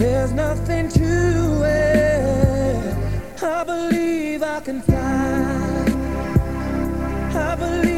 There's nothing to it. I believe I can fly. I believe.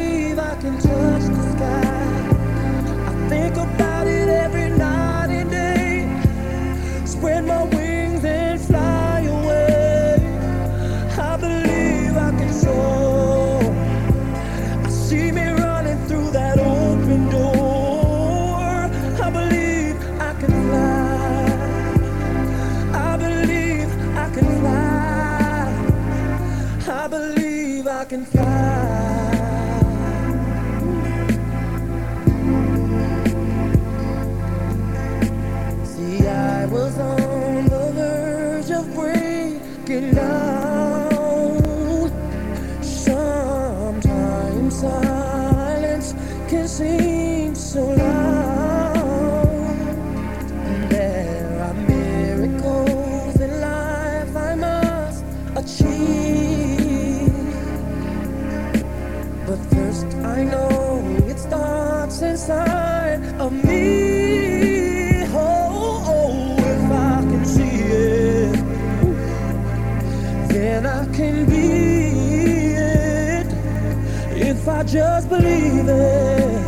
just believe it.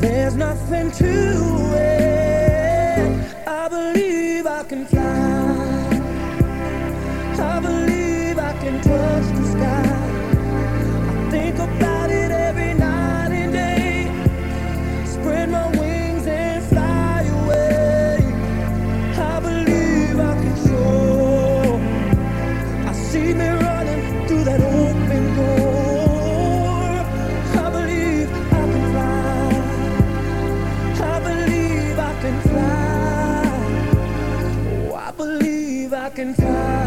There's nothing to it. looking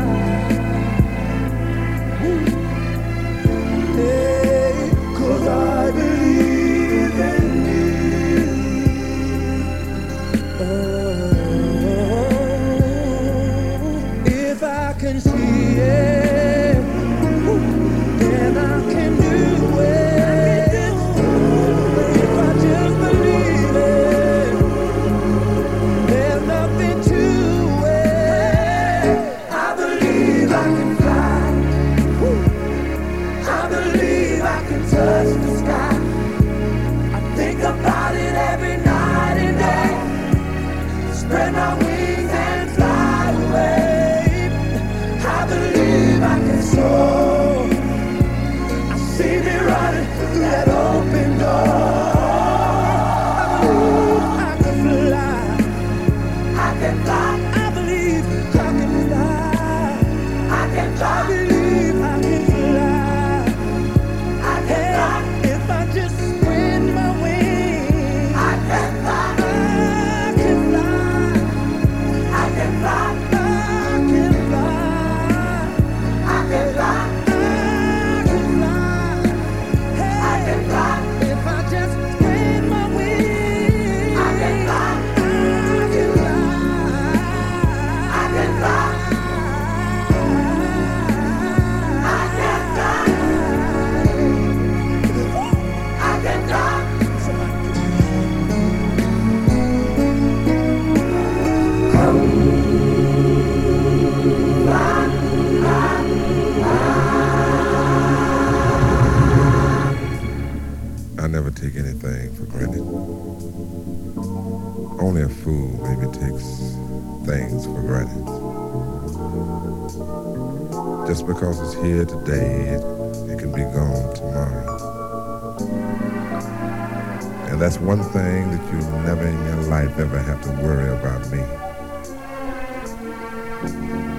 one thing that you never in your life ever have to worry about me.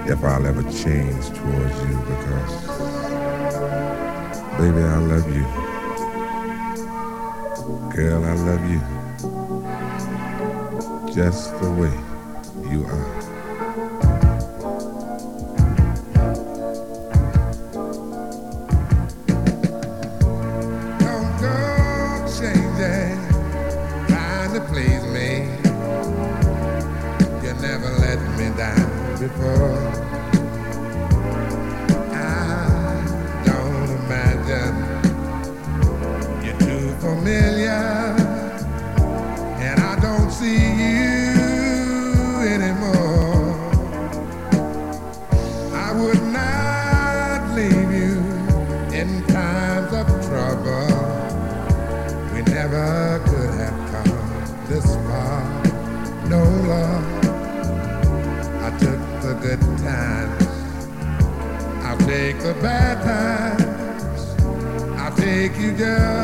If I'll ever change towards you because, baby, I love you. Girl, I love you. Just the way you are. Down take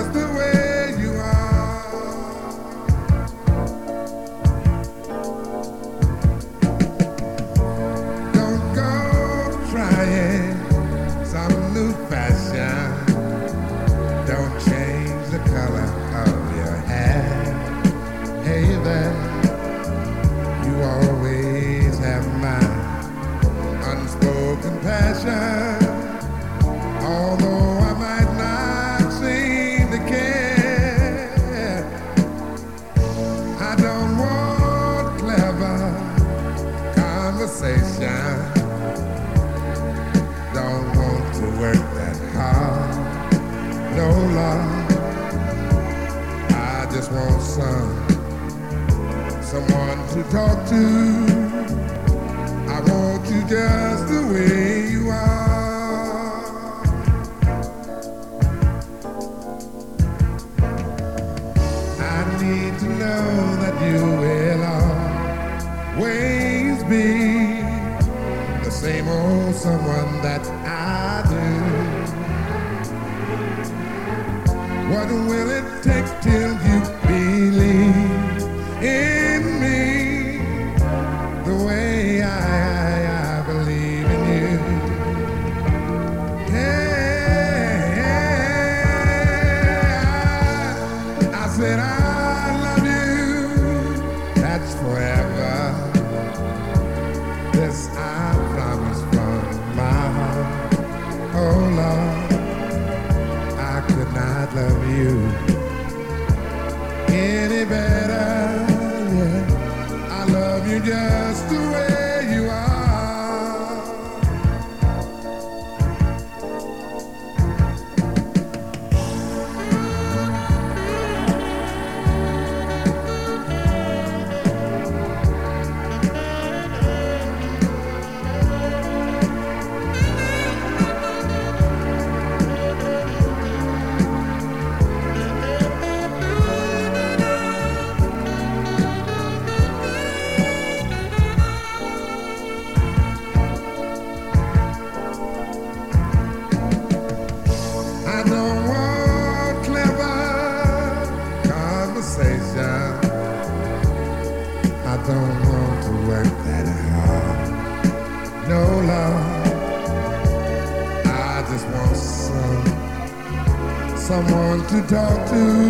talk to.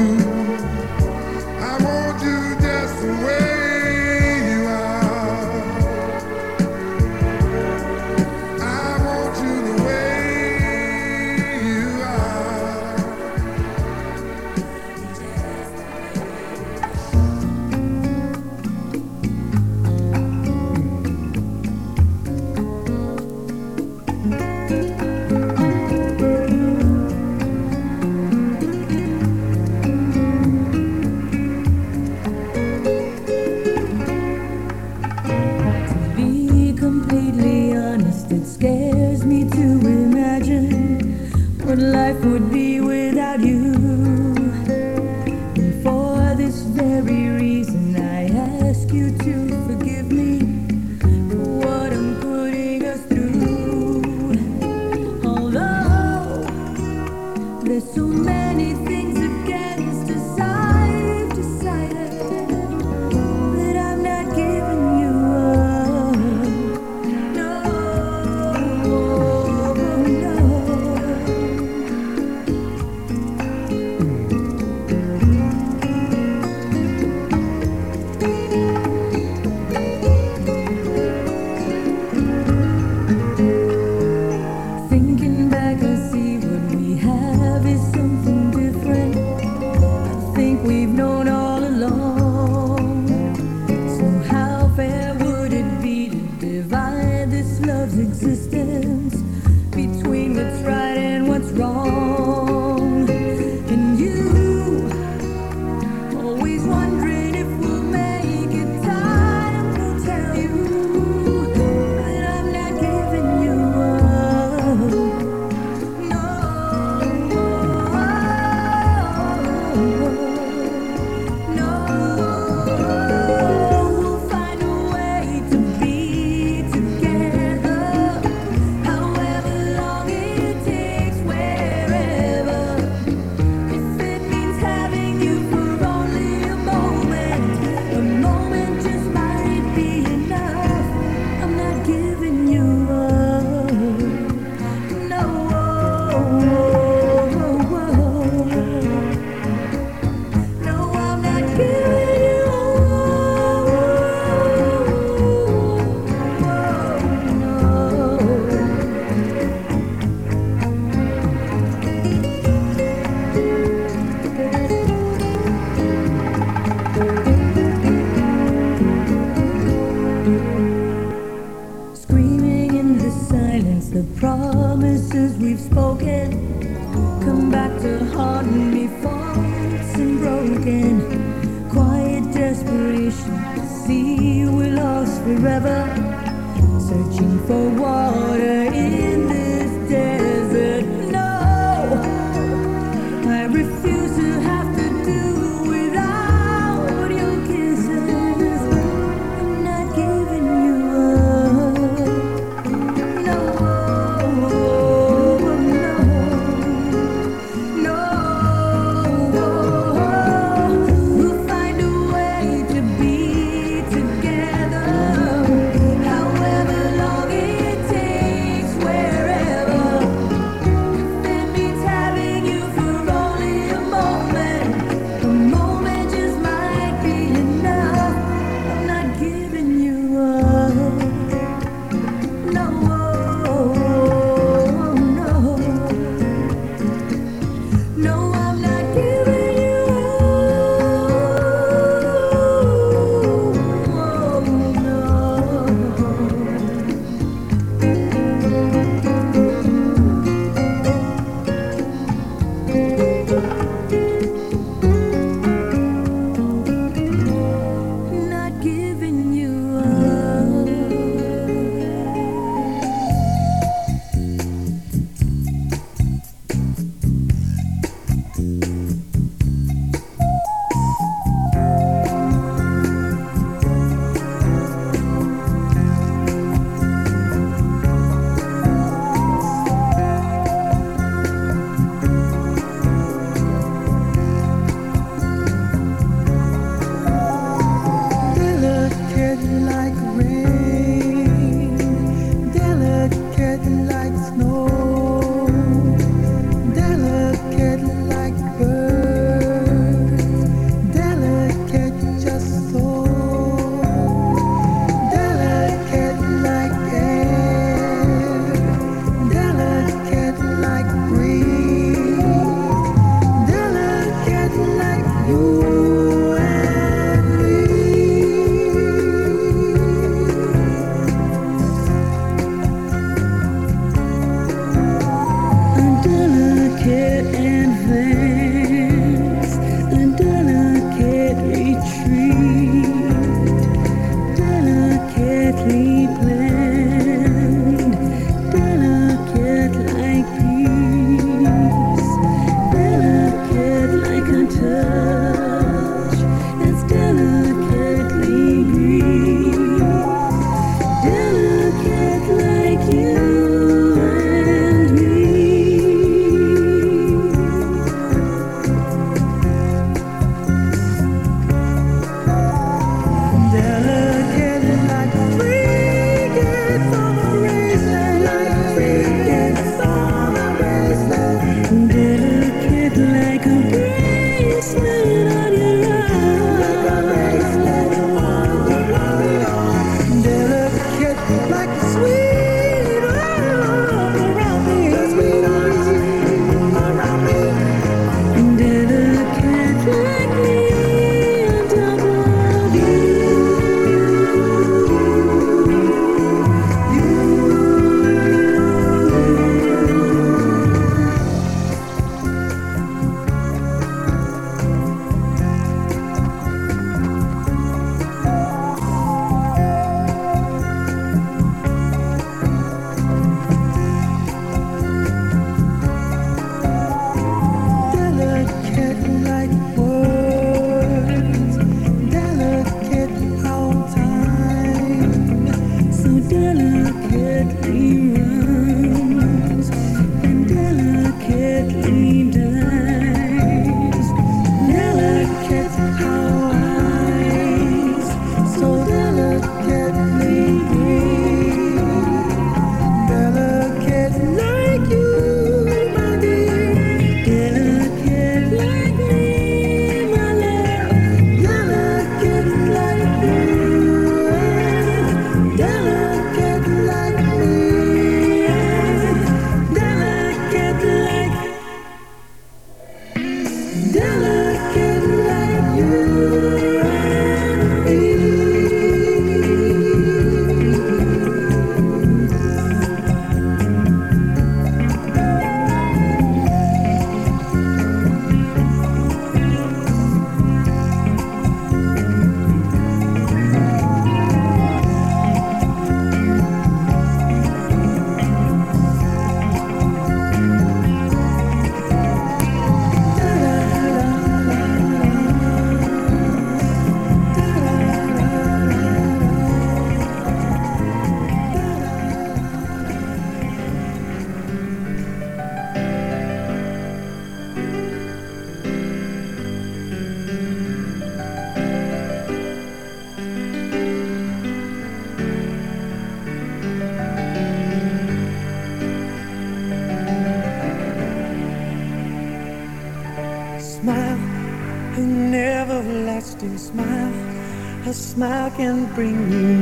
bring you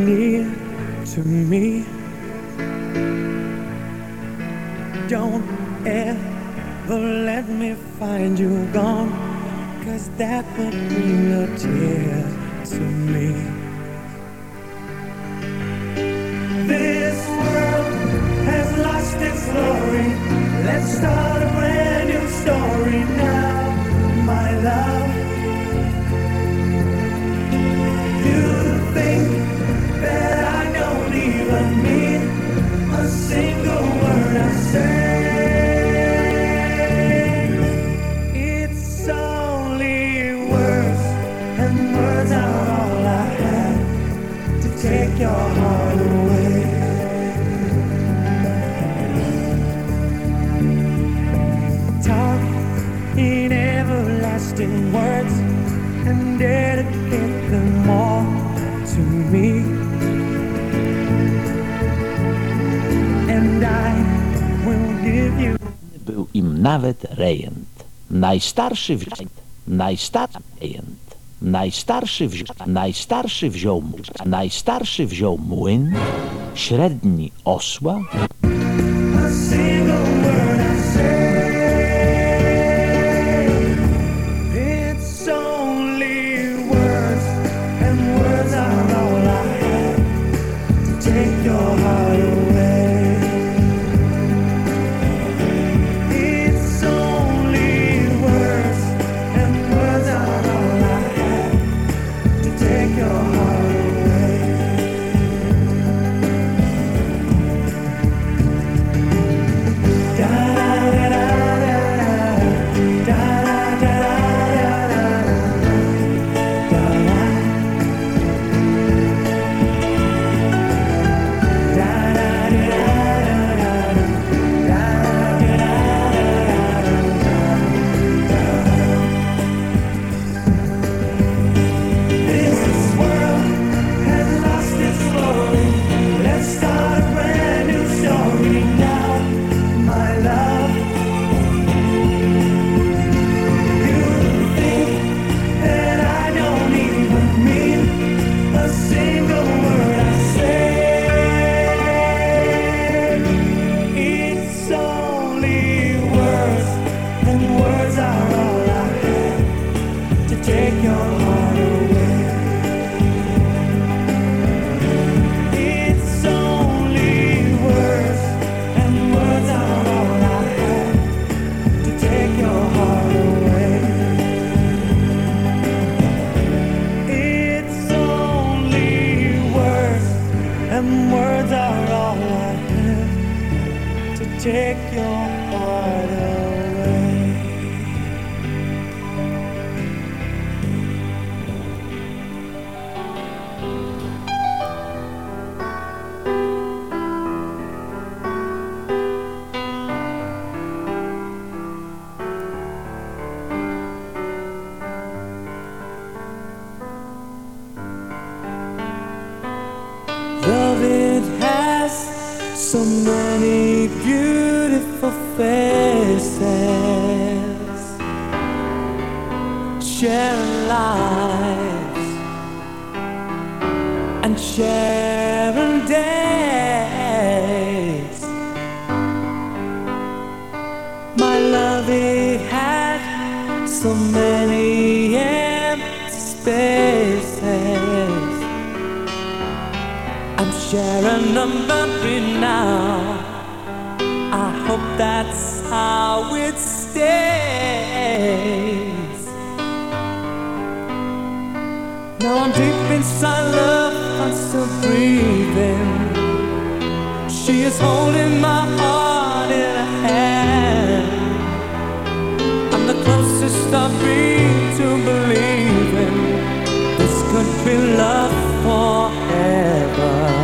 Najstarszy wziął, najstarszy. Najstarszy wziął, najstarszy wziął, najstarszy wziął młyn, średni osła, sharing lives and sharing days. My love, it had so many empty spaces. I'm sharing them every now. Since I love, I'm still breathing. She is holding my heart in her hand. I'm the closest I've been to believing this could be love forever.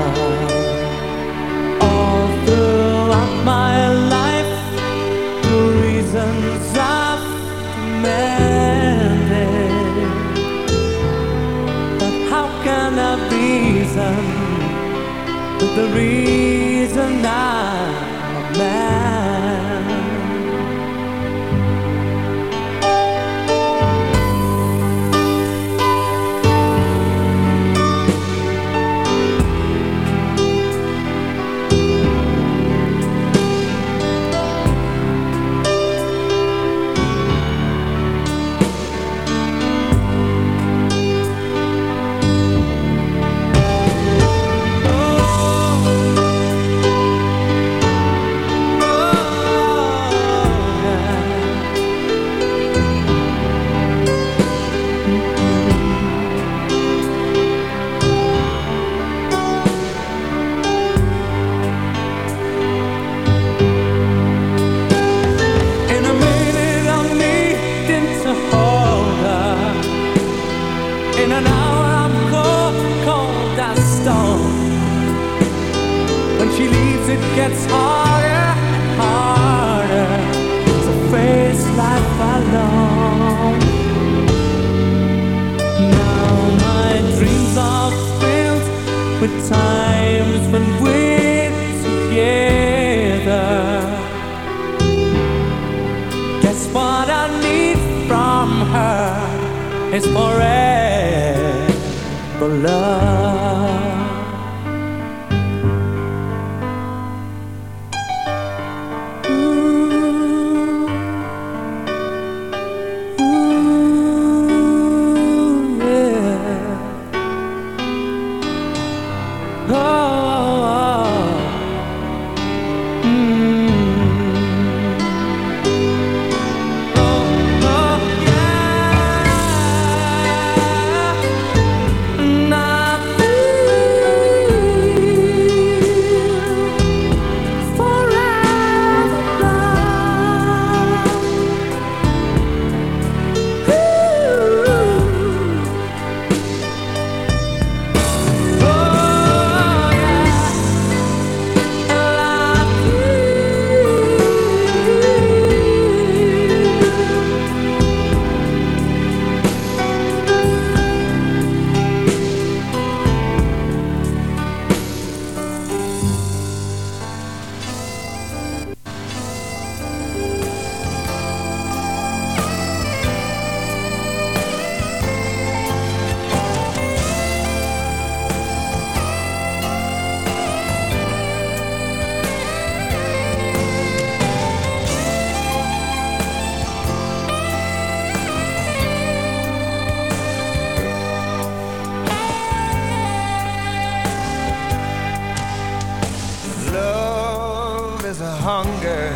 Hunger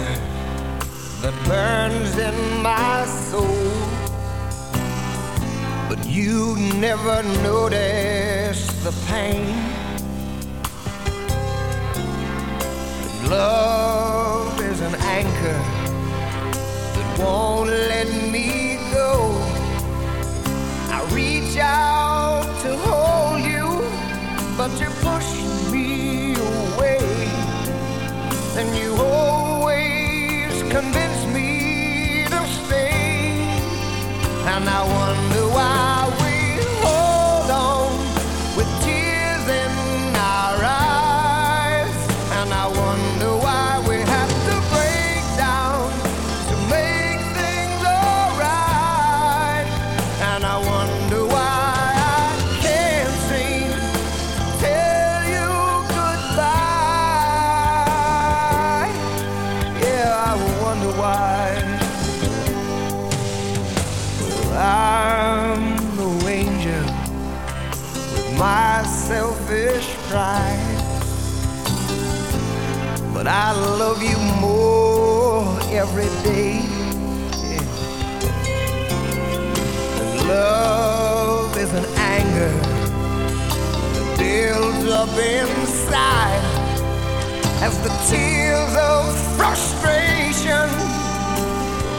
that burns in my soul. But you never notice the pain. Love is an anchor that won't let me go. I reach out to hold you, but you push me away. And you And I wonder why every day. Yeah. Love is an anger that builds up inside as the tears of frustration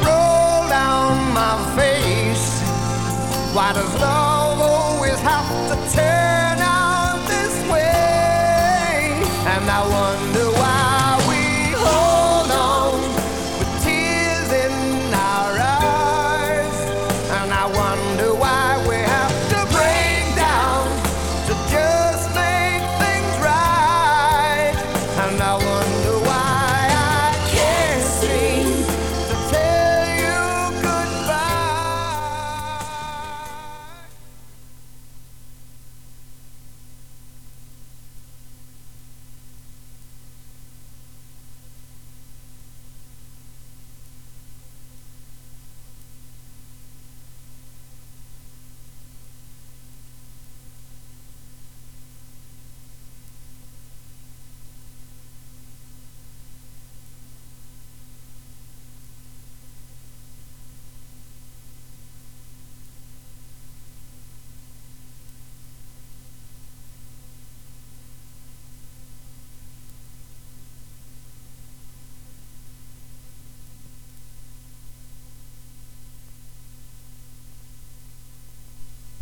roll down my face. Why does love